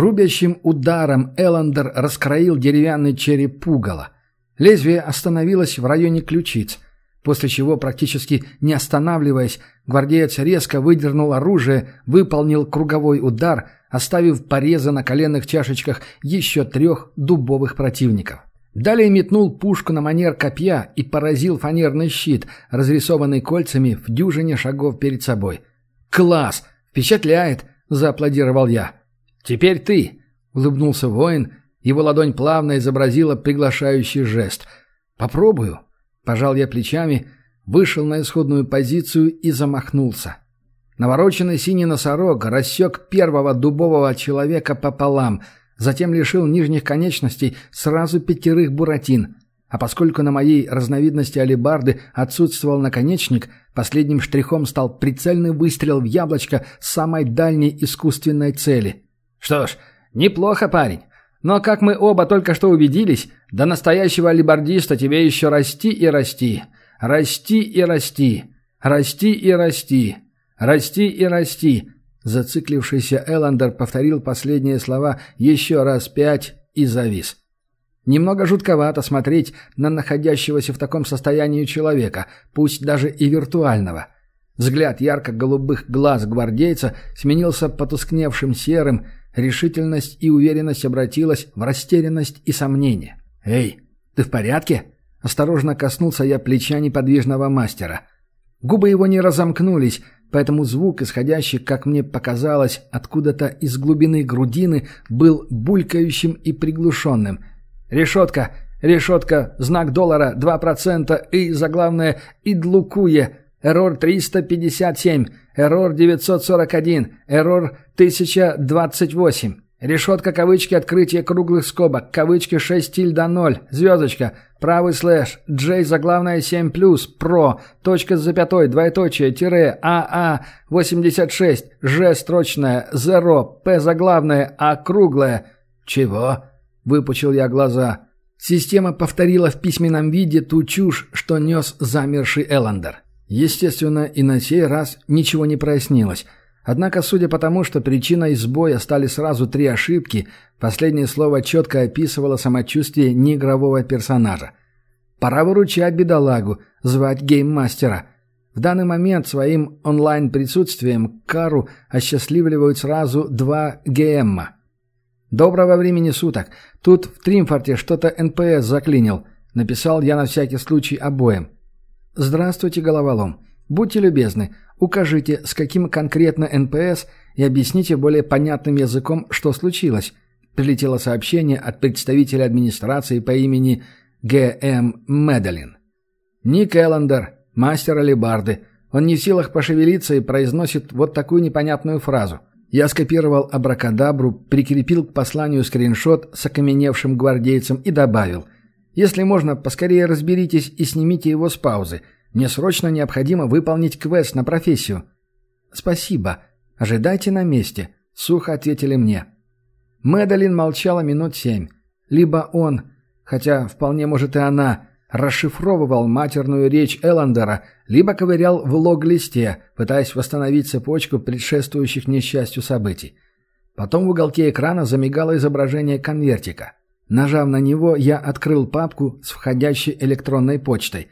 Рубящим ударом Эллендер раскроил деревянный череп пугала. Лезвие остановилось в районе ключиц, после чего, практически не останавливаясь, гвардеец резко выдернул оружие, выполнил круговой удар, оставив порезы на коленных чашечках еще трех дубовых противников. Далее метнул пушку на манер копья и поразил фанерный щит, разрисованный кольцами в дюжине шагов перед собой. «Класс! Впечатляет!» – зааплодировал я. «Теперь ты!» — улыбнулся воин. Его ладонь плавно изобразила приглашающий жест. «Попробую». Пожал я плечами, вышел на исходную позицию и замахнулся. Навороченный синий носорог рассек первого дубового человека пополам, затем лишил нижних конечностей сразу пятерых буратин. А поскольку на моей разновидности алебарды отсутствовал наконечник, последним штрихом стал прицельный выстрел в яблочко самой дальней искусственной цели — что ж, неплохо, парень. Но, как мы оба только что убедились, до настоящего либардиста тебе еще расти и расти. Расти и расти. Расти и расти. Расти и расти. Зациклившийся Эллендер повторил последние слова еще раз пять и завис. Немного жутковато смотреть на находящегося в таком состоянии человека, пусть даже и виртуального. Взгляд ярко-голубых глаз гвардейца сменился потускневшим серым, Решительность и уверенность обратилась в растерянность и сомнение. «Эй, ты в порядке?» Осторожно коснулся я плеча неподвижного мастера. Губы его не разомкнулись, поэтому звук, исходящий, как мне показалось, откуда-то из глубины грудины, был булькающим и приглушенным. «Решетка! Решетка! Знак доллара! Два процента! И, заглавное, идлукуе! Эррор 357, эррор 941, эррор 1028. Решетка кавычки открытие круглых скобок, кавычки 6 тильда 0, звездочка, правый слэш, J заглавная 7 плюс, про, точка с запятой, двоеточие, тире, АА, 86, Ж строчная, 0, П заглавная, А круглая. Чего? Выпучил я глаза. Система повторила в письменном виде ту чушь, что нес замерший Эллендер. Естественно, и на сей раз ничего не прояснилось. Однако, судя по тому, что причиной сбоя стали сразу три ошибки, последнее слово четко описывало самочувствие неигрового персонажа. Пора выручать бедолагу, звать гейммастера. В данный момент своим онлайн-присутствием Кару осчастливливают сразу два ГМа. «Доброго времени суток. Тут в Тримфорте что-то НПС заклинил», — написал я на всякий случай обоим. «Здравствуйте, головолом. Будьте любезны, укажите, с каким конкретно НПС и объясните более понятным языком, что случилось». Прилетело сообщение от представителя администрации по имени Г.М. Медалин. «Ник Эллендер, мастер алебарды. Он не в силах пошевелиться и произносит вот такую непонятную фразу. Я скопировал абракадабру, прикрепил к посланию скриншот с окаменевшим гвардейцем и добавил – если можно, поскорее разберитесь и снимите его с паузы. Мне срочно необходимо выполнить квест на профессию». «Спасибо. Ожидайте на месте», — сухо ответили мне. Мэдалин молчала минут семь. Либо он, хотя вполне может и она, расшифровывал матерную речь Эллендера, либо ковырял в лог-листе, пытаясь восстановить цепочку предшествующих несчастью событий. Потом в уголке экрана замигало изображение конвертика. Нажав на него, я открыл папку с входящей электронной почтой.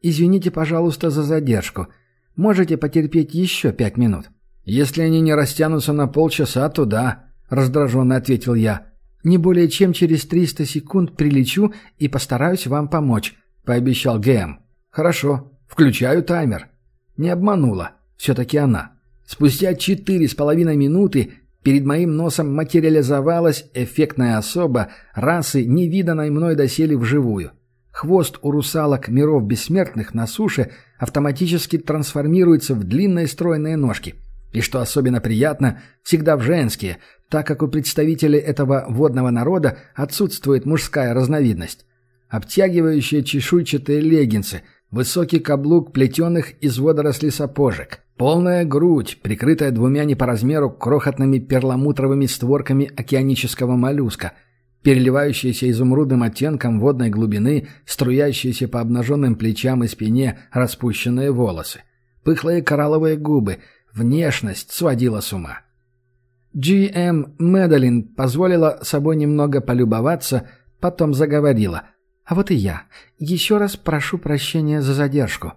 «Извините, пожалуйста, за задержку. Можете потерпеть еще пять минут?» «Если они не растянутся на полчаса, то да», — раздраженно ответил я. «Не более чем через 300 секунд прилечу и постараюсь вам помочь», — пообещал ГМ. «Хорошо. Включаю таймер». Не обманула. Все-таки она. Спустя четыре с половиной минуты Перед моим носом материализовалась эффектная особа расы, невиданной мной доселе вживую. Хвост у русалок миров бессмертных на суше автоматически трансформируется в длинные стройные ножки. И что особенно приятно, всегда в женские, так как у представителей этого водного народа отсутствует мужская разновидность. Обтягивающие чешуйчатые леггинсы, высокий каблук плетеных из водорослей сапожек, Полная грудь, прикрытая двумя не по размеру крохотными перламутровыми створками океанического моллюска, переливающиеся изумрудным оттенком водной глубины, струящиеся по обнаженным плечам и спине распущенные волосы, пыхлые коралловые губы, внешность сводила с ума. GM Медалин позволила собой немного полюбоваться, потом заговорила. «А вот и я. Еще раз прошу прощения за задержку».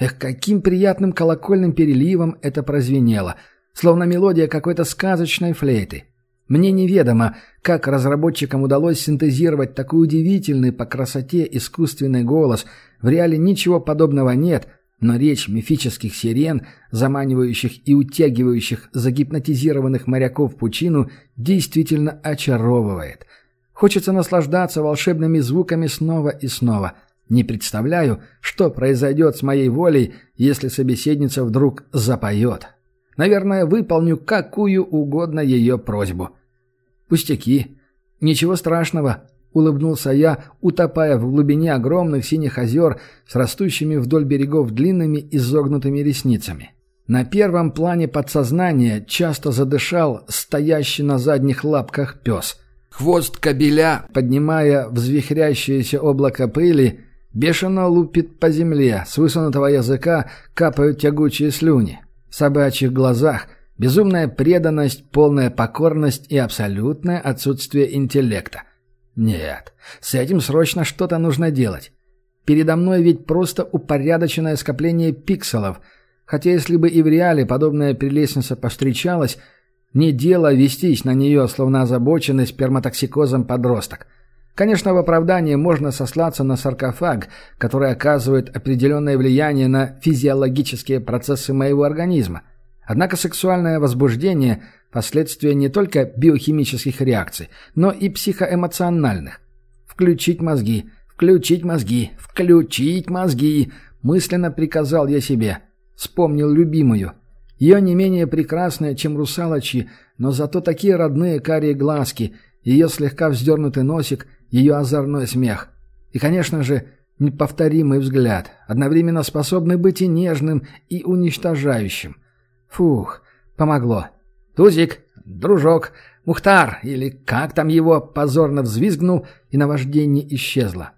Эх, каким приятным колокольным переливом это прозвенело, словно мелодия какой-то сказочной флейты. Мне неведомо, как разработчикам удалось синтезировать такой удивительный по красоте искусственный голос. В реале ничего подобного нет, но речь мифических сирен, заманивающих и утягивающих загипнотизированных моряков в пучину, действительно очаровывает. Хочется наслаждаться волшебными звуками снова и снова. Не представляю, что произойдет с моей волей, если собеседница вдруг запоет. Наверное, выполню какую угодно ее просьбу. «Пустяки. Ничего страшного», — улыбнулся я, утопая в глубине огромных синих озер с растущими вдоль берегов длинными изогнутыми ресницами. На первом плане подсознания часто задышал стоящий на задних лапках пес. Хвост кобеля, поднимая взвихрящееся облако пыли, бешено лупит по земле, с высунутого языка капают тягучие слюни. В собачьих глазах — Безумная преданность, полная покорность и абсолютное отсутствие интеллекта. Нет, с этим срочно что-то нужно делать. Передо мной ведь просто упорядоченное скопление пикселов, хотя если бы и в реале подобная прелестница повстречалась, не дело вестись на нее, словно озабоченный сперматоксикозом подросток. Конечно, в оправдании можно сослаться на саркофаг, который оказывает определенное влияние на физиологические процессы моего организма. Однако сексуальное возбуждение – последствия не только биохимических реакций, но и психоэмоциональных. Включить мозги, включить мозги, включить мозги, мысленно приказал я себе. Вспомнил любимую. Ее не менее прекрасная, чем русалочьи, но зато такие родные карие глазки, ее слегка вздернутый носик, ее озорной смех. И, конечно же, неповторимый взгляд, одновременно способный быть и нежным, и уничтожающим. Фух, помогло. Тузик, дружок, Мухтар, или как там его, позорно взвизгнул, и наваждение исчезло.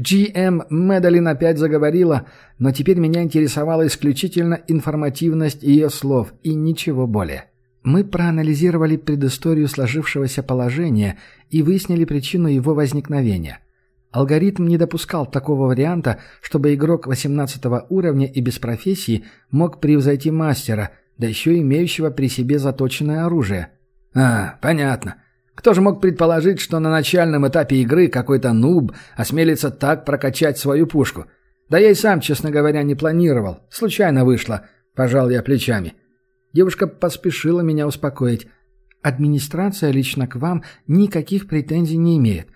GM Медалин опять заговорила, но теперь меня интересовала исключительно информативность ее слов и ничего более. Мы проанализировали предысторию сложившегося положения и выяснили причину его возникновения. Алгоритм не допускал такого варианта, чтобы игрок 18 уровня и без профессии мог превзойти мастера – да еще имеющего при себе заточенное оружие. А, понятно. Кто же мог предположить, что на начальном этапе игры какой-то нуб осмелится так прокачать свою пушку? Да я и сам, честно говоря, не планировал. Случайно вышло. Пожал я плечами. Девушка поспешила меня успокоить. Администрация лично к вам никаких претензий не имеет.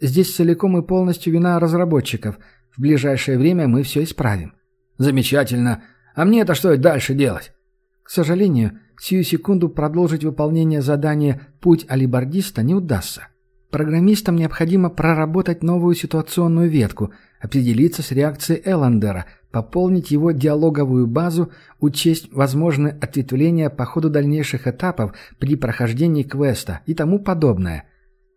Здесь целиком и полностью вина разработчиков. В ближайшее время мы все исправим. Замечательно. А мне это что дальше делать? К сожалению, сию секунду продолжить выполнение задания «Путь алибардиста» не удастся. Программистам необходимо проработать новую ситуационную ветку, определиться с реакцией Эллендера, пополнить его диалоговую базу, учесть возможные ответвления по ходу дальнейших этапов при прохождении квеста и тому подобное.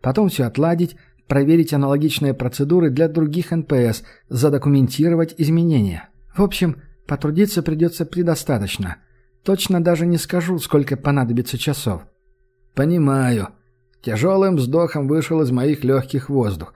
Потом все отладить, проверить аналогичные процедуры для других НПС, задокументировать изменения. В общем, потрудиться придется предостаточно – Точно даже не скажу, сколько понадобится часов. Понимаю. Тяжелым вздохом вышел из моих легких воздух.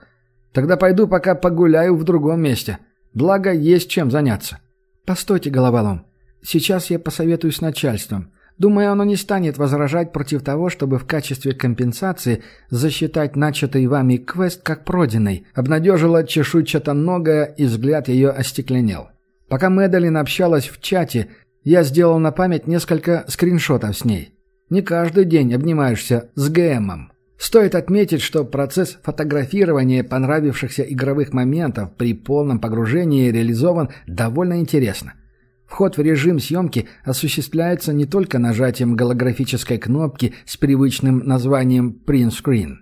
Тогда пойду пока погуляю в другом месте. Благо, есть чем заняться. Постойте, головолом. Сейчас я посоветуюсь с начальством. Думаю, оно не станет возражать против того, чтобы в качестве компенсации засчитать начатый вами квест как пройденный. Обнадежила чешуйчато-ногая, и взгляд ее остекленел. Пока Мэдалин общалась в чате, я сделал на память несколько скриншотов с ней. Не каждый день обнимаешься с ГМом. Стоит отметить, что процесс фотографирования понравившихся игровых моментов при полном погружении реализован довольно интересно. Вход в режим съемки осуществляется не только нажатием голографической кнопки с привычным названием «Print Screen»,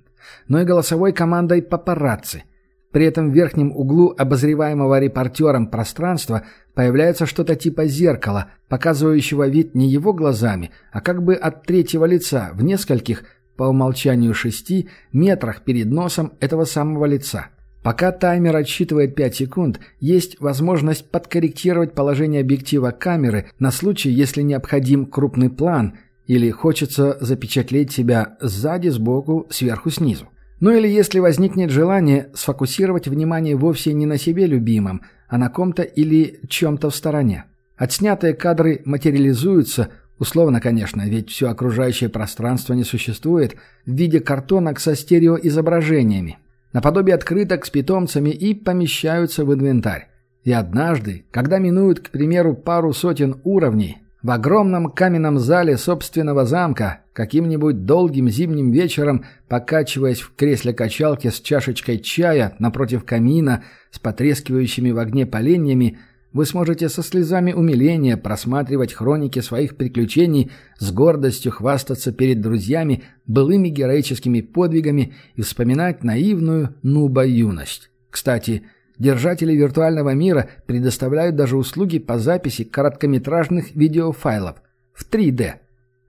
но и голосовой командой «Папарацци», при этом в верхнем углу обозреваемого репортером пространства появляется что-то типа зеркала, показывающего вид не его глазами, а как бы от третьего лица в нескольких, по умолчанию шести, метрах перед носом этого самого лица. Пока таймер отсчитывает 5 секунд, есть возможность подкорректировать положение объектива камеры на случай, если необходим крупный план Или хочется запечатлеть себя сзади, сбоку, сверху, снизу. Ну или если возникнет желание сфокусировать внимание вовсе не на себе любимом, а на ком-то или чем-то в стороне. Отснятые кадры материализуются, условно, конечно, ведь все окружающее пространство не существует, в виде картонок со стереоизображениями, наподобие открыток с питомцами и помещаются в инвентарь. И однажды, когда минуют, к примеру, пару сотен уровней, в огромном каменном зале собственного замка, каким-нибудь долгим зимним вечером, покачиваясь в кресле качалки с чашечкой чая напротив камина, с потрескивающими в огне поленьями, вы сможете со слезами умиления просматривать хроники своих приключений, с гордостью хвастаться перед друзьями былыми героическими подвигами и вспоминать наивную нуба-юность. Кстати, Держатели виртуального мира предоставляют даже услуги по записи короткометражных видеофайлов в 3D,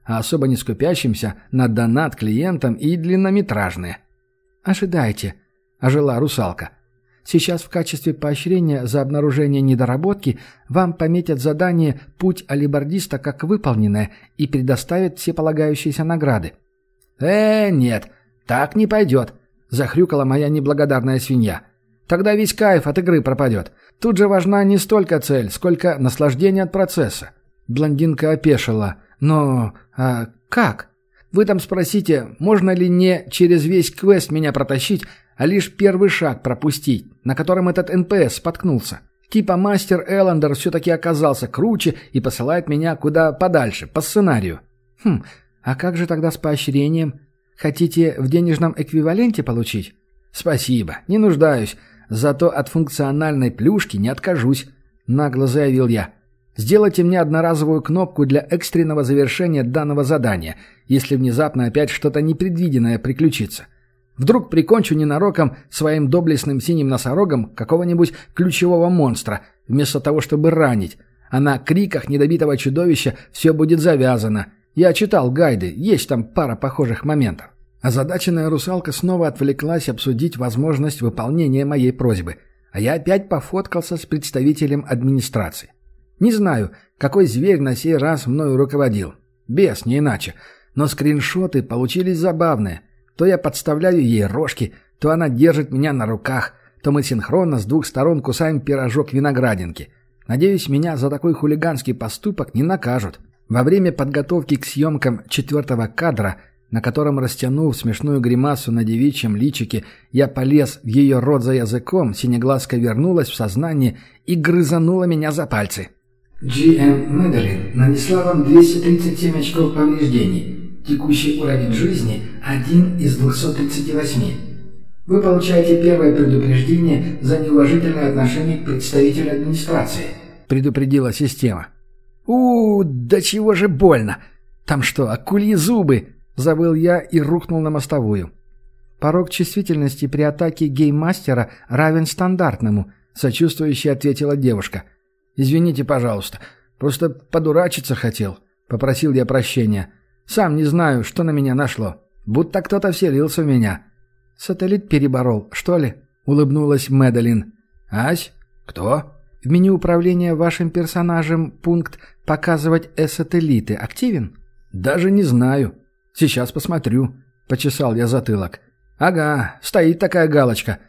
а особо не скупящимся на донат клиентам и длиннометражные. «Ожидайте», – ожила русалка. «Сейчас в качестве поощрения за обнаружение недоработки вам пометят задание «Путь алибардиста» как выполненное и предоставят все полагающиеся награды». «Э, нет, так не пойдет», – захрюкала моя неблагодарная свинья. Тогда весь кайф от игры пропадет. Тут же важна не столько цель, сколько наслаждение от процесса. Блондинка опешила. Но... а как? Вы там спросите, можно ли не через весь квест меня протащить, а лишь первый шаг пропустить, на котором этот НПС споткнулся. Типа мастер Эллендер все-таки оказался круче и посылает меня куда подальше, по сценарию. Хм, а как же тогда с поощрением? Хотите в денежном эквиваленте получить? Спасибо, не нуждаюсь. Зато от функциональной плюшки не откажусь», — нагло заявил я. «Сделайте мне одноразовую кнопку для экстренного завершения данного задания, если внезапно опять что-то непредвиденное приключится. Вдруг прикончу ненароком своим доблестным синим носорогом какого-нибудь ключевого монстра, вместо того, чтобы ранить, а на криках недобитого чудовища все будет завязано. Я читал гайды, есть там пара похожих моментов. Озадаченная русалка снова отвлеклась обсудить возможность выполнения моей просьбы, а я опять пофоткался с представителем администрации. Не знаю, какой зверь на сей раз мною руководил. Бес, не иначе. Но скриншоты получились забавные. То я подставляю ей рожки, то она держит меня на руках, то мы синхронно с двух сторон кусаем пирожок виноградинки. Надеюсь, меня за такой хулиганский поступок не накажут. Во время подготовки к съемкам четвертого кадра – на котором, растянув смешную гримасу на девичьем личике, я полез в ее рот за языком, синеглазка вернулась в сознание и грызанула меня за пальцы. GM Медалин нанесла вам 237 очков повреждений. Текущий уровень жизни – 1 из 238. Вы получаете первое предупреждение за неуважительное отношение к представителю администрации. Предупредила система. у, -у да чего же больно! Там что, акульи зубы? Завыл я и рухнул на мостовую. «Порог чувствительности при атаке гейммастера равен стандартному», — сочувствующе ответила девушка. «Извините, пожалуйста. Просто подурачиться хотел», — попросил я прощения. «Сам не знаю, что на меня нашло. Будто кто-то вселился в меня». «Сателлит переборол, что ли?» — улыбнулась Мэдалин. «Ась? Кто?» «В меню управления вашим персонажем пункт «Показывать э-сателлиты» активен?» «Даже не знаю», «Сейчас посмотрю», — почесал я затылок. «Ага, стоит такая галочка».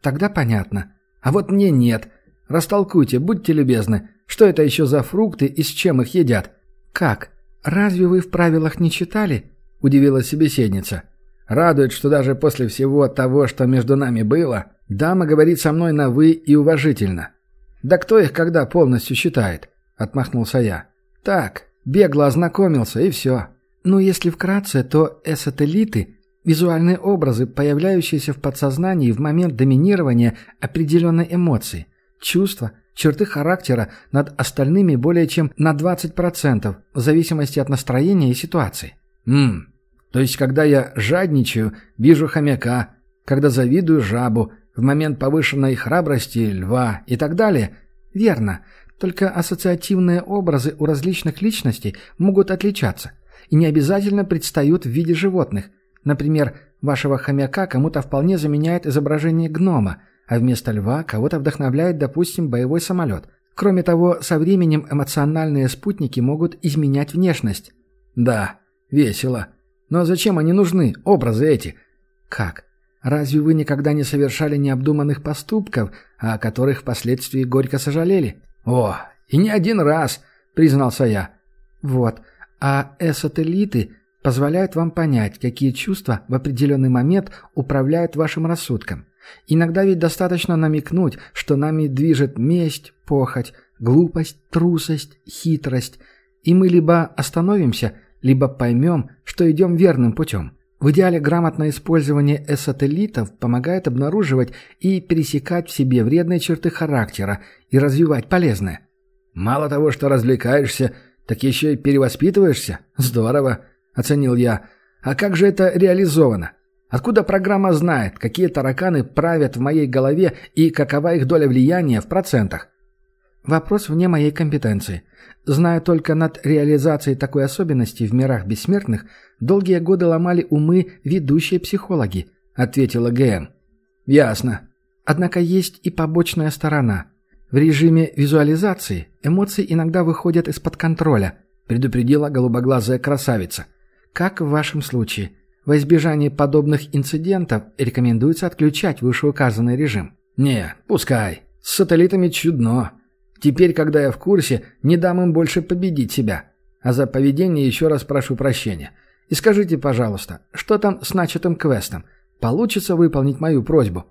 «Тогда понятно. А вот мне нет. Растолкуйте, будьте любезны. Что это еще за фрукты и с чем их едят?» «Как? Разве вы в правилах не читали?» — удивилась собеседница. «Радует, что даже после всего того, что между нами было, дама говорит со мной на «вы» и уважительно». «Да кто их когда полностью считает?» — отмахнулся я. «Так, бегло ознакомился, и все. Но если вкратце, то эсателлиты – визуальные образы, появляющиеся в подсознании в момент доминирования определенной эмоции, чувства, черты характера над остальными более чем на 20%, в зависимости от настроения и ситуации. Ммм, то есть когда я жадничаю, вижу хомяка, когда завидую жабу, в момент повышенной храбрости льва и так далее – верно, только ассоциативные образы у различных личностей могут отличаться – и не обязательно предстают в виде животных. Например, вашего хомяка кому-то вполне заменяет изображение гнома, а вместо льва кого-то вдохновляет, допустим, боевой самолет. Кроме того, со временем эмоциональные спутники могут изменять внешность. Да, Весело. Но зачем они нужны, образы эти? Как? Разве вы никогда не совершали необдуманных поступков, о которых впоследствии горько сожалели? О, и не один раз, признался я. Вот. А э-сателлиты позволяют вам понять, какие чувства в определенный момент управляют вашим рассудком. Иногда ведь достаточно намекнуть, что нами движет месть, похоть, глупость, трусость, хитрость, и мы либо остановимся, либо поймем, что идем верным путем. В идеале грамотное использование эсателлитов помогает обнаруживать и пересекать в себе вредные черты характера и развивать полезное. Мало того, что развлекаешься, так еще и перевоспитываешься? Здорово, оценил я. А как же это реализовано? Откуда программа знает, какие тараканы правят в моей голове и какова их доля влияния в процентах? Вопрос вне моей компетенции. Зная только над реализацией такой особенности в мирах бессмертных, долгие годы ломали умы ведущие психологи, ответила ГМ. Ясно. Однако есть и побочная сторона. В режиме визуализации эмоции иногда выходят из-под контроля, предупредила голубоглазая красавица. Как в вашем случае. Во избежание подобных инцидентов рекомендуется отключать вышеуказанный режим. Не, пускай. С сателлитами чудно. Теперь, когда я в курсе, не дам им больше победить себя. А за поведение еще раз прошу прощения. И скажите, пожалуйста, что там с начатым квестом? Получится выполнить мою просьбу?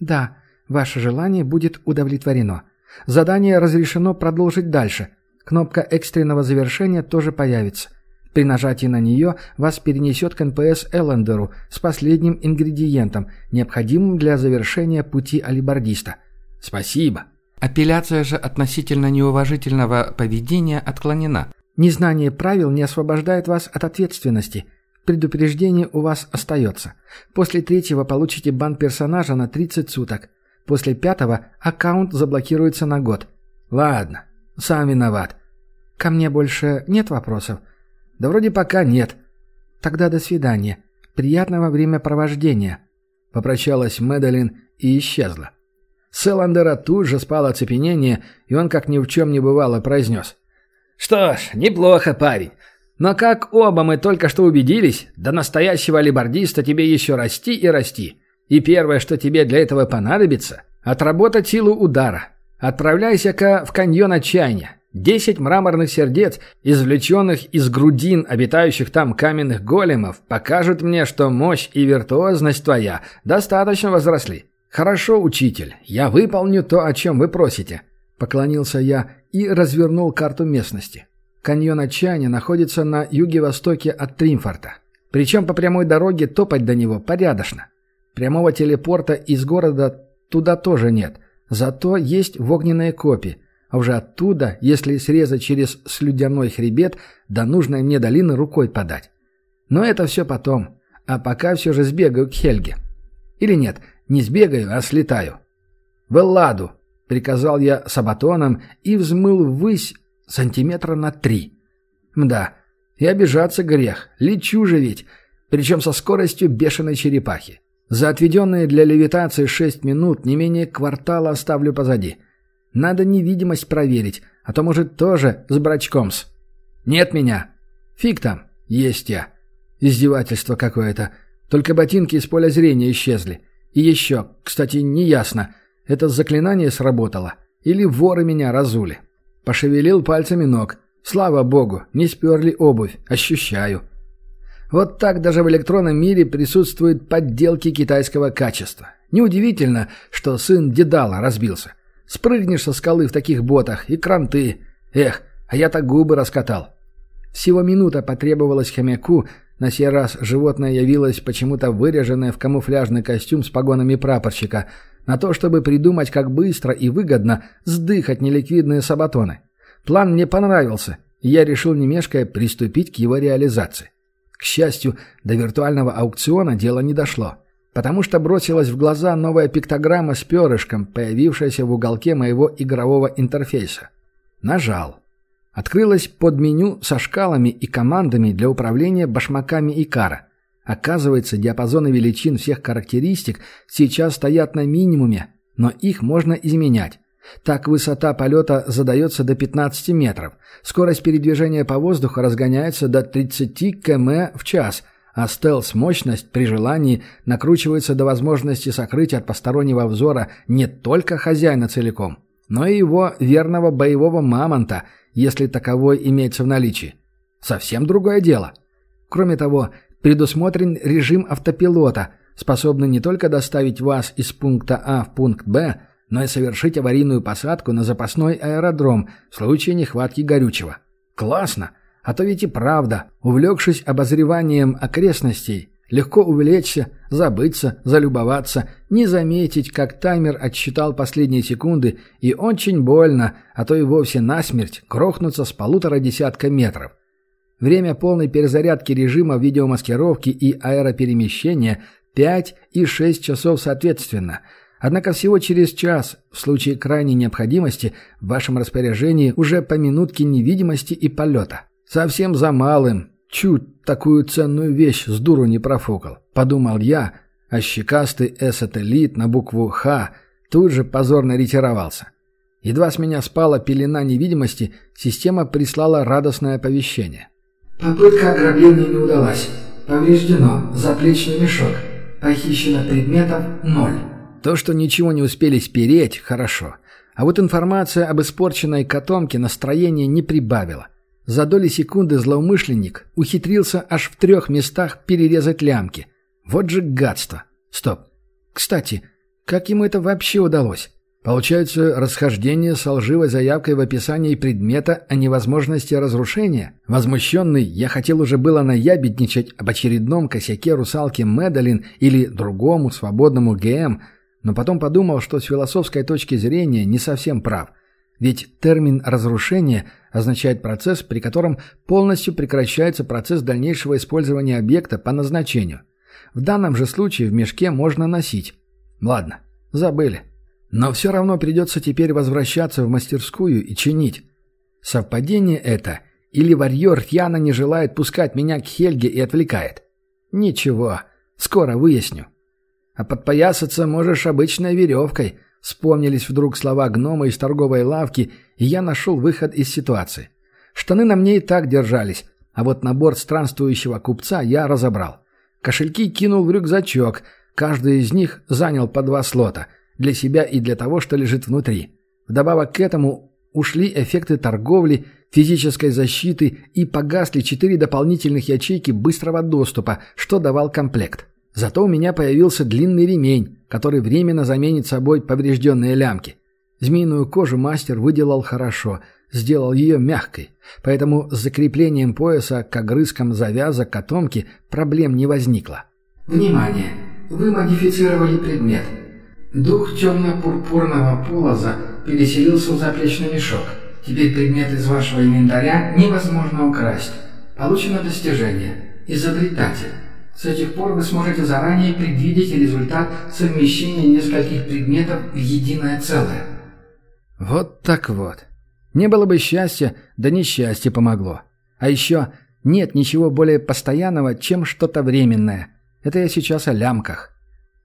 Да, ваше желание будет удовлетворено. Задание разрешено продолжить дальше. Кнопка экстренного завершения тоже появится. При нажатии на нее вас перенесет к НПС Эллендеру с последним ингредиентом, необходимым для завершения пути алебардиста. Спасибо. Апелляция же относительно неуважительного поведения отклонена. Незнание правил не освобождает вас от ответственности. Предупреждение у вас остается. После третьего получите бан персонажа на 30 суток. После пятого аккаунт заблокируется на год. Ладно, сам виноват. Ко мне больше нет вопросов? Да вроде пока нет. Тогда до свидания. Приятного времяпровождения. Попрощалась Мэдалин и исчезла. С Эллендера тут же спало оцепенение, и он, как ни в чем не бывало, произнес. «Что ж, неплохо, парень. Но как оба мы только что убедились, до настоящего алибардиста тебе еще расти и расти. И первое, что тебе для этого понадобится – отработать силу удара. Отправляйся-ка в каньон отчаяния. Десять мраморных сердец, извлеченных из грудин обитающих там каменных големов, покажут мне, что мощь и виртуозность твоя достаточно возросли. «Хорошо, учитель, я выполню то, о чем вы просите», — поклонился я и развернул карту местности. Каньон Отчаяния находится на юге-востоке от Тримфорта. Причем по прямой дороге топать до него порядочно. Прямого телепорта из города туда тоже нет, зато есть в огненные копи, а уже оттуда, если срезать через слюдяной хребет, до нужной мне долины рукой подать. Но это все потом, а пока все же сбегаю к Хельге. Или нет, не сбегаю, а слетаю. «В Элладу!» — приказал я сабатоном и взмыл ввысь сантиметра на три. Мда, и обижаться грех, лечу же ведь, причем со скоростью бешеной черепахи. За отведенные для левитации шесть минут не менее квартала оставлю позади. Надо невидимость проверить, а то, может, тоже с брачком-с. Нет меня. Фиг там, есть я. Издевательство какое-то. Только ботинки из поля зрения исчезли. И еще, кстати, неясно, это заклинание сработало или воры меня разули. Пошевелил пальцами ног. Слава богу, не сперли обувь, ощущаю. Вот так даже в электронном мире присутствуют подделки китайского качества. Неудивительно, что сын Дедала разбился. Спрыгнешь со скалы в таких ботах и кранты. Эх, а я так губы раскатал. Всего минута потребовалась хомяку, на сей раз животное явилось почему-то выряженное в камуфляжный костюм с погонами прапорщика, на то, чтобы придумать, как быстро и выгодно сдыхать неликвидные сабатоны. План мне понравился, и я решил, не мешкая, приступить к его реализации. К счастью, до виртуального аукциона дело не дошло, потому что бросилась в глаза новая пиктограмма с перышком, появившаяся в уголке моего игрового интерфейса. Нажал. Открылось подменю со шкалами и командами для управления башмаками Икара. Оказывается, диапазоны величин всех характеристик сейчас стоят на минимуме, но их можно изменять. Так высота полета задается до 15 метров. Скорость передвижения по воздуху разгоняется до 30 км в час, а стелс-мощность при желании накручивается до возможности сокрыть от постороннего взора не только хозяина целиком, но и его верного боевого мамонта, если таковой имеется в наличии. Совсем другое дело. Кроме того, предусмотрен режим автопилота, способный не только доставить вас из пункта А в пункт Б, но и совершить аварийную посадку на запасной аэродром в случае нехватки горючего. Классно! А то ведь и правда, увлекшись обозреванием окрестностей, легко увлечься, забыться, залюбоваться, не заметить, как таймер отсчитал последние секунды и очень больно, а то и вовсе насмерть, крохнуться с полутора десятка метров. Время полной перезарядки режима видеомаскировки и аэроперемещения 5 и 6 часов соответственно – Однако всего через час, в случае крайней необходимости, в вашем распоряжении уже по минутке невидимости и полета. Совсем за малым. Чуть такую ценную вещь с дуру не профукал. Подумал я, а щекастый эсателит на букву «Х» тут же позорно ретировался. Едва с меня спала пелена невидимости, система прислала радостное оповещение. «Попытка ограбления не удалась. Повреждено. Заплечный мешок. Похищено предметов – ноль». То, что ничего не успели спереть, хорошо. А вот информация об испорченной котомке настроение не прибавила. За доли секунды злоумышленник ухитрился аж в трех местах перерезать лямки. Вот же гадство. Стоп. Кстати, как ему это вообще удалось? Получается, расхождение с лживой заявкой в описании предмета о невозможности разрушения? Возмущенный, я хотел уже было наябедничать об очередном косяке русалки Медалин или другому свободному ГМ – но потом подумал, что с философской точки зрения не совсем прав. Ведь термин «разрушение» означает процесс, при котором полностью прекращается процесс дальнейшего использования объекта по назначению. В данном же случае в мешке можно носить. Ладно, забыли. Но все равно придется теперь возвращаться в мастерскую и чинить. Совпадение это или варьер Яна не желает пускать меня к Хельге и отвлекает? Ничего, скоро выясню. А подпоясаться можешь обычной веревкой. Вспомнились вдруг слова гнома из торговой лавки, и я нашел выход из ситуации. Штаны на мне и так держались, а вот набор странствующего купца я разобрал. Кошельки кинул в рюкзачок, каждый из них занял по два слота, для себя и для того, что лежит внутри. Вдобавок к этому ушли эффекты торговли, физической защиты и погасли четыре дополнительных ячейки быстрого доступа, что давал комплект. Зато у меня появился длинный ремень, который временно заменит собой поврежденные лямки. Змеиную кожу мастер выделал хорошо, сделал ее мягкой, поэтому с закреплением пояса к огрызкам завязок котомки проблем не возникло. Внимание! Вы модифицировали предмет. Дух темно-пурпурного полоза переселился в заплечный мешок. Теперь предмет из вашего инвентаря невозможно украсть. Получено достижение. Изобретатель. С этих пор вы сможете заранее предвидеть результат совмещения нескольких предметов в единое целое. Вот так вот. Не было бы счастья, да несчастье помогло. А еще нет ничего более постоянного, чем что-то временное. Это я сейчас о лямках.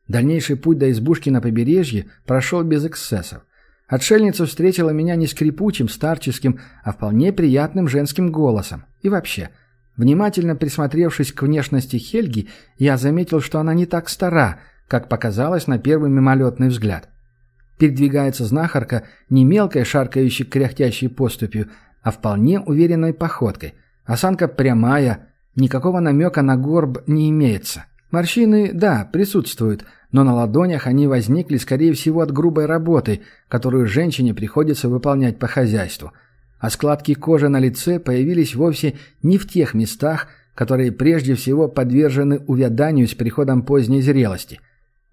Дальнейший путь до избушки на побережье прошел без эксцессов. Отшельница встретила меня не скрипучим, старческим, а вполне приятным женским голосом. И вообще – Внимательно присмотревшись к внешности Хельги, я заметил, что она не так стара, как показалось на первый мимолетный взгляд. Передвигается знахарка не мелкой шаркающей кряхтящей поступью, а вполне уверенной походкой. Осанка прямая, никакого намека на горб не имеется. Морщины, да, присутствуют, но на ладонях они возникли, скорее всего, от грубой работы, которую женщине приходится выполнять по хозяйству – а складки кожи на лице появились вовсе не в тех местах, которые прежде всего подвержены увяданию с приходом поздней зрелости.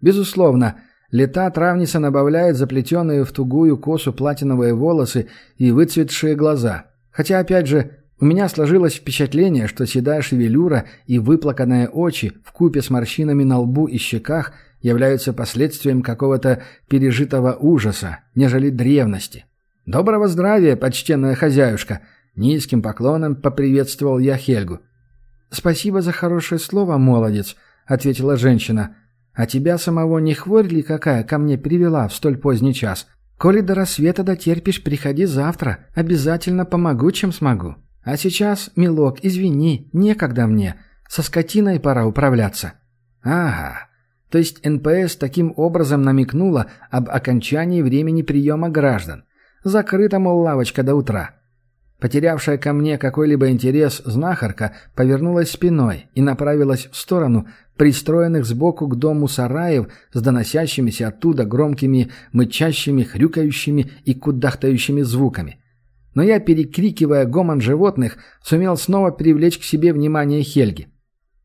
Безусловно, лета травница набавляет заплетенные в тугую косу платиновые волосы и выцветшие глаза. Хотя, опять же, у меня сложилось впечатление, что седая шевелюра и выплаканные очи в купе с морщинами на лбу и щеках являются последствием какого-то пережитого ужаса, нежели древности. «Доброго здравия, почтенная хозяюшка!» Низким поклоном поприветствовал я Хельгу. «Спасибо за хорошее слово, молодец», — ответила женщина. «А тебя самого не хворь ли какая ко мне привела в столь поздний час?» Коли до рассвета дотерпишь, приходи завтра. Обязательно помогу, чем смогу. А сейчас, милок, извини, некогда мне. Со скотиной пора управляться». «Ага. То есть НПС таким образом намекнула об окончании времени приема граждан. Закрыта, мол, лавочка до утра». Потерявшая ко мне какой-либо интерес знахарка повернулась спиной и направилась в сторону пристроенных сбоку к дому сараев с доносящимися оттуда громкими, мычащими, хрюкающими и кудахтающими звуками. Но я, перекрикивая гомон животных, сумел снова привлечь к себе внимание Хельги.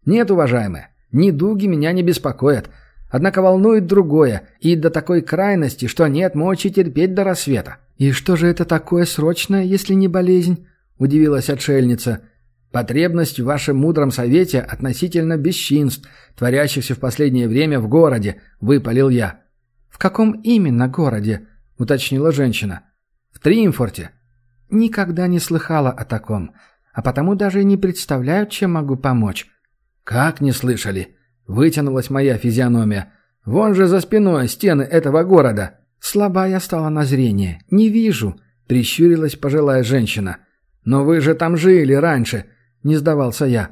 «Нет, уважаемая, ни дуги меня не беспокоят. Однако волнует другое, и до такой крайности, что нет мочи терпеть до рассвета. «И что же это такое срочное, если не болезнь?» – удивилась отшельница. «Потребность в вашем мудром совете относительно бесчинств, творящихся в последнее время в городе», – выпалил я. «В каком именно городе?» – уточнила женщина. «В Триимфорте». «Никогда не слыхала о таком, а потому даже не представляю, чем могу помочь». «Как не слышали?» – вытянулась моя физиономия. «Вон же за спиной стены этого города». «Слаба я стала на зрение. Не вижу», — прищурилась пожилая женщина. «Но вы же там жили раньше», — не сдавался я.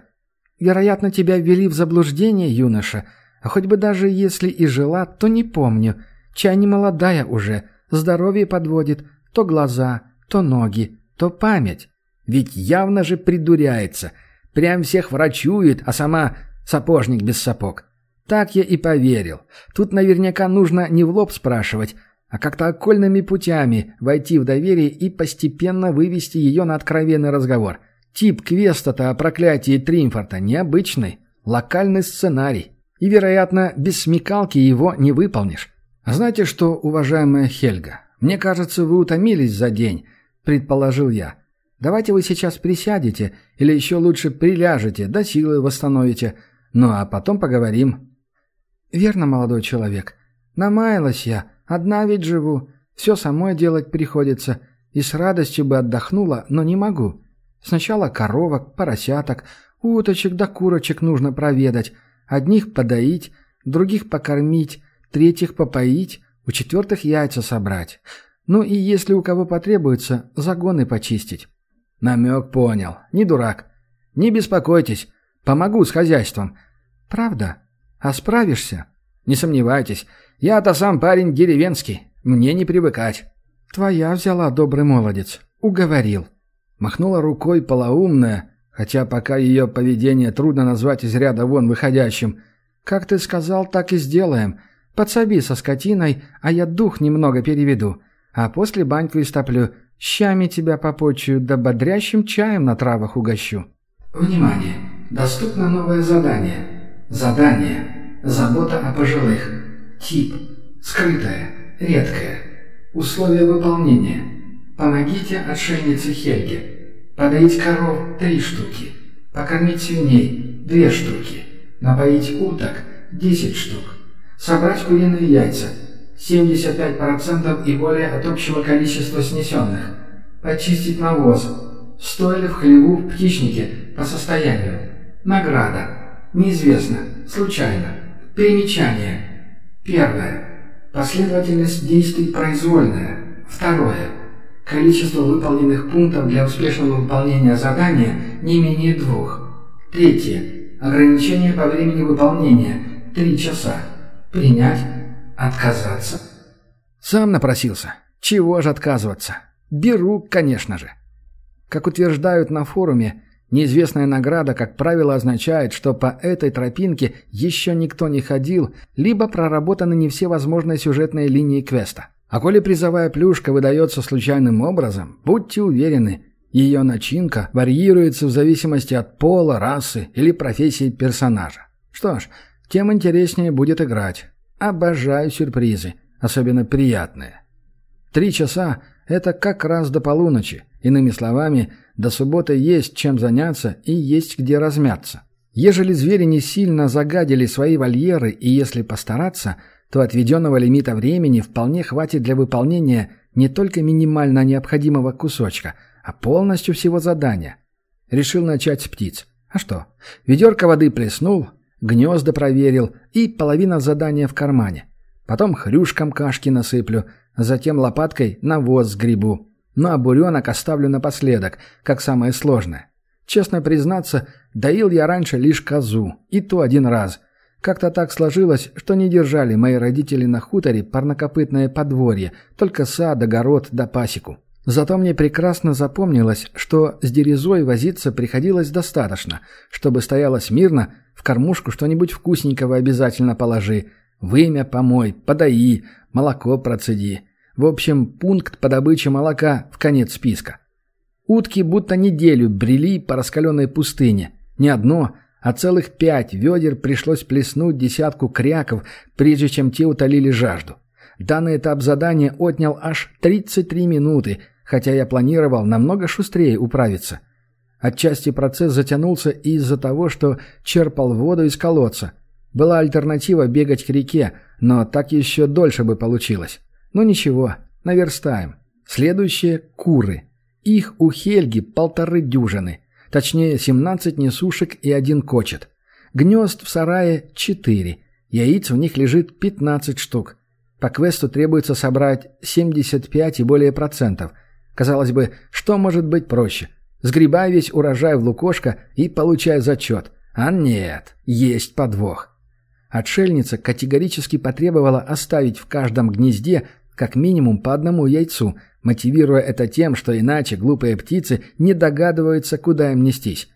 «Вероятно, тебя ввели в заблуждение, юноша. А хоть бы даже если и жила, то не помню. Чай не молодая уже. Здоровье подводит. То глаза, то ноги, то память. Ведь явно же придуряется. Прям всех врачует, а сама сапожник без сапог. Так я и поверил. Тут наверняка нужно не в лоб спрашивать, а как-то окольными путями войти в доверие и постепенно вывести ее на откровенный разговор. Тип квеста-то о проклятии Тримфорта необычный, локальный сценарий. И, вероятно, без смекалки его не выполнишь. А знаете что, уважаемая Хельга, мне кажется, вы утомились за день, предположил я. Давайте вы сейчас присядете, или еще лучше приляжете, до силы восстановите, ну а потом поговорим. Верно, молодой человек. Намаялась я, Одна ведь живу, все самой делать приходится, и с радостью бы отдохнула, но не могу. Сначала коровок, поросяток, уточек да курочек нужно проведать, одних подоить, других покормить, третьих попоить, у четвертых яйца собрать. Ну и если у кого потребуется, загоны почистить. Намек понял, не дурак. Не беспокойтесь, помогу с хозяйством. Правда? А справишься? Не сомневайтесь, я-то сам парень деревенский, мне не привыкать». «Твоя взяла, добрый молодец. Уговорил». Махнула рукой полоумная, хотя пока ее поведение трудно назвать из ряда вон выходящим. «Как ты сказал, так и сделаем. Подсоби со скотиной, а я дух немного переведу. А после баньку истоплю. Щами тебя попочую, да бодрящим чаем на травах угощу». Внимание! Доступно новое задание. Задание. Забота о пожилых. Тип. Скрытое. Редкое. Условия выполнения. Помогите отшельнице Хельге. Подоить коров – три штуки. Покормить свиней – две штуки. Напоить уток – 10 штук. Собрать куриные яйца – 75% и более от общего количества снесенных. Почистить навоз. Стоили в хлеву в птичнике по состоянию. Награда. Неизвестно. Случайно. Примечание. Первое. Последовательность действий произвольная. Второе. Количество выполненных пунктов для успешного выполнения задания не менее двух. Третье. Ограничение по времени выполнения. Три часа. Принять. Отказаться. Сам напросился. Чего же отказываться? Беру, конечно же. Как утверждают на форуме, Неизвестная награда, как правило, означает, что по этой тропинке еще никто не ходил, либо проработаны не все возможные сюжетные линии квеста. А коли призовая плюшка выдается случайным образом, будьте уверены, ее начинка варьируется в зависимости от пола, расы или профессии персонажа. Что ж, тем интереснее будет играть. Обожаю сюрпризы, особенно приятные. Три часа – это как раз до полуночи. Иными словами, до субботы есть чем заняться и есть где размяться. Ежели звери не сильно загадили свои вольеры и если постараться, то отведенного лимита времени вполне хватит для выполнения не только минимально необходимого кусочка, а полностью всего задания. Решил начать с птиц. А что? Ведерко воды плеснул, гнезда проверил и половина задания в кармане. Потом хрюшкам кашки насыплю, Затем лопаткой навоз сгребу. Ну а буренок оставлю напоследок, как самое сложное. Честно признаться, доил я раньше лишь козу, и то один раз. Как-то так сложилось, что не держали мои родители на хуторе парнокопытное подворье, только сад, огород да пасеку. Зато мне прекрасно запомнилось, что с дерезой возиться приходилось достаточно, чтобы стояла смирно, в кормушку что-нибудь вкусненького обязательно положи, вымя помой, подаи, молоко процеди. В общем, пункт по добыче молока в конец списка. Утки будто неделю брели по раскаленной пустыне. Не одно, а целых пять ведер пришлось плеснуть десятку кряков, прежде чем те утолили жажду. Данный этап задания отнял аж 33 минуты, хотя я планировал намного шустрее управиться. Отчасти процесс затянулся из-за того, что черпал воду из колодца. Была альтернатива бегать к реке, но так еще дольше бы получилось. Ну ничего, наверстаем. Следующие – куры. Их у Хельги полторы дюжины. Точнее, 17 несушек и один кочет. Гнезд в сарае – 4. Яиц в них лежит 15 штук. По квесту требуется собрать 75 и более процентов. Казалось бы, что может быть проще? Сгребай весь урожай в лукошко и получай зачет. А нет, есть подвох. Отшельница категорически потребовала оставить в каждом гнезде как минимум по одному яйцу, мотивируя это тем, что иначе глупые птицы не догадываются, куда им нестись.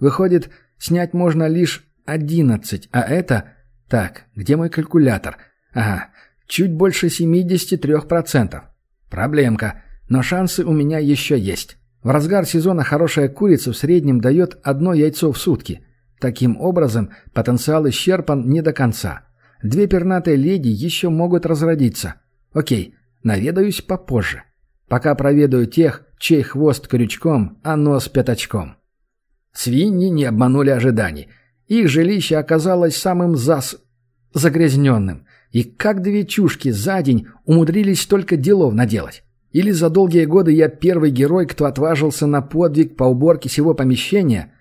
Выходит, снять можно лишь одиннадцать, а это... Так, где мой калькулятор? Ага, чуть больше 73%. Проблемка, но шансы у меня еще есть. В разгар сезона хорошая курица в среднем дает одно яйцо в сутки – Таким образом, потенциал исчерпан не до конца. Две пернатые леди еще могут разродиться. Окей, наведаюсь попозже. Пока проведаю тех, чей хвост крючком, а нос пятачком. Свиньи не обманули ожиданий. Их жилище оказалось самым зас... загрязненным. И как две чушки за день умудрились только делов наделать. Или за долгие годы я первый герой, кто отважился на подвиг по уборке всего помещения –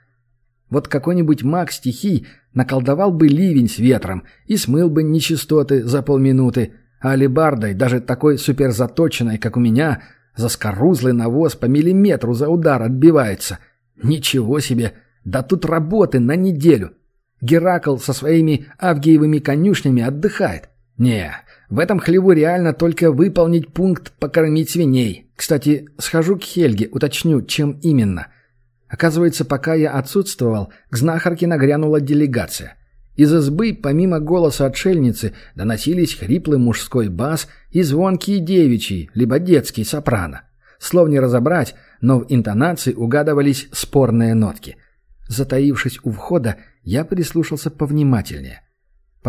вот какой-нибудь маг стихий наколдовал бы ливень с ветром и смыл бы нечистоты за полминуты, а алебардой, даже такой суперзаточенной, как у меня, заскорузлый навоз по миллиметру за удар отбивается. Ничего себе! Да тут работы на неделю. Геракл со своими авгиевыми конюшнями отдыхает. Не, в этом хлеву реально только выполнить пункт «покормить свиней». Кстати, схожу к Хельге, уточню, чем именно – Оказывается, пока я отсутствовал, к знахарке нагрянула делегация. Из избы, помимо голоса отшельницы, доносились хриплый мужской бас и звонкий девичий, либо детский сопрано. Слов не разобрать, но в интонации угадывались спорные нотки. Затаившись у входа, я прислушался повнимательнее.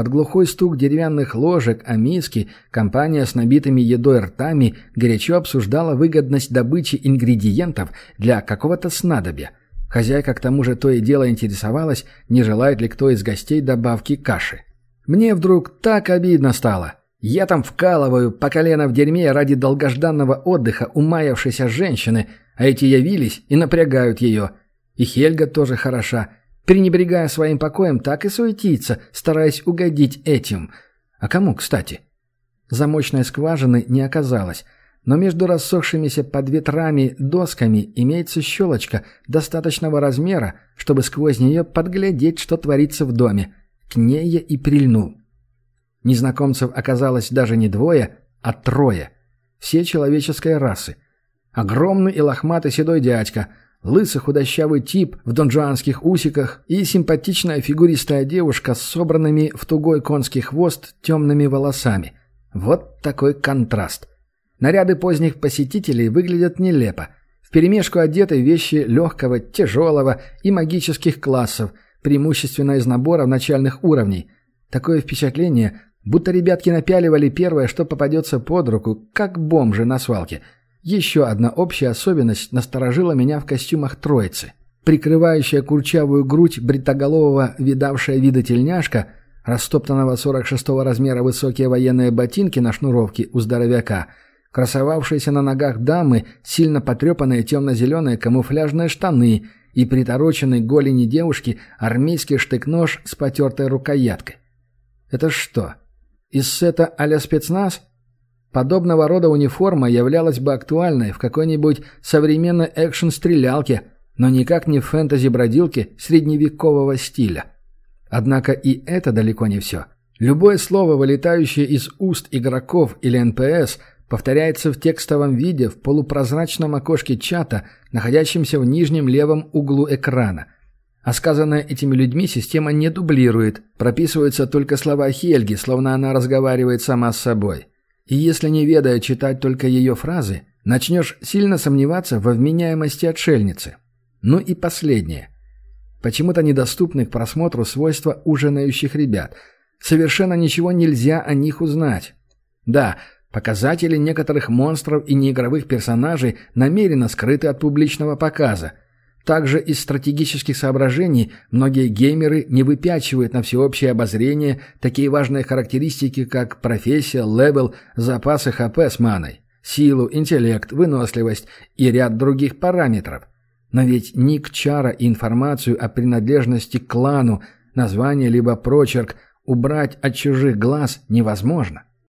Под глухой стук деревянных ложек о миски компания с набитыми едой ртами горячо обсуждала выгодность добычи ингредиентов для какого-то снадобья. Хозяйка к тому же то и дело интересовалась, не желает ли кто из гостей добавки каши. Мне вдруг так обидно стало. Я там вкалываю по колено в дерьме ради долгожданного отдыха умаявшейся женщины, а эти явились и напрягают ее. И Хельга тоже хороша пренебрегая своим покоем, так и суетится, стараясь угодить этим. А кому, кстати? Замочной скважины не оказалось, но между рассохшимися под ветрами досками имеется щелочка достаточного размера, чтобы сквозь нее подглядеть, что творится в доме. К ней я и прильнул. Незнакомцев оказалось даже не двое, а трое. Все человеческой расы. Огромный и лохматый седой дядька – Лысый худощавый тип в донжуанских усиках и симпатичная фигуристая девушка с собранными в тугой конский хвост темными волосами. Вот такой контраст. Наряды поздних посетителей выглядят нелепо. Вперемешку одеты вещи легкого, тяжелого и магических классов, преимущественно из набора начальных уровней. Такое впечатление, будто ребятки напяливали первое, что попадется под руку, как бомжи на свалке – еще одна общая особенность насторожила меня в костюмах троицы. Прикрывающая курчавую грудь бритоголового видавшая вида тельняшка, растоптанного 46-го размера высокие военные ботинки на шнуровке у здоровяка, красовавшиеся на ногах дамы, сильно потрепанные темно-зеленые камуфляжные штаны и притороченный к голени девушки армейский штык-нож с потертой рукояткой. Это что, из сета а-ля спецназ? Подобного рода униформа являлась бы актуальной в какой-нибудь современной экшн-стрелялке, но никак не в фэнтези-бродилке средневекового стиля. Однако и это далеко не все. Любое слово, вылетающее из уст игроков или НПС, повторяется в текстовом виде в полупрозрачном окошке чата, находящемся в нижнем левом углу экрана. А сказанное этими людьми система не дублирует, прописываются только слова Хельги, словно она разговаривает сама с собой. И если не ведая читать только ее фразы, начнешь сильно сомневаться во вменяемости отшельницы. Ну и последнее. Почему-то недоступны к просмотру свойства ужинающих ребят. Совершенно ничего нельзя о них узнать. Да, показатели некоторых монстров и неигровых персонажей намеренно скрыты от публичного показа – также из стратегических соображений многие геймеры не выпячивают на всеобщее обозрение такие важные характеристики, как профессия, левел, запасы ХП с маной, силу, интеллект, выносливость и ряд других параметров. Но ведь ник чара и информацию о принадлежности к клану, название либо прочерк убрать от чужих глаз невозможно.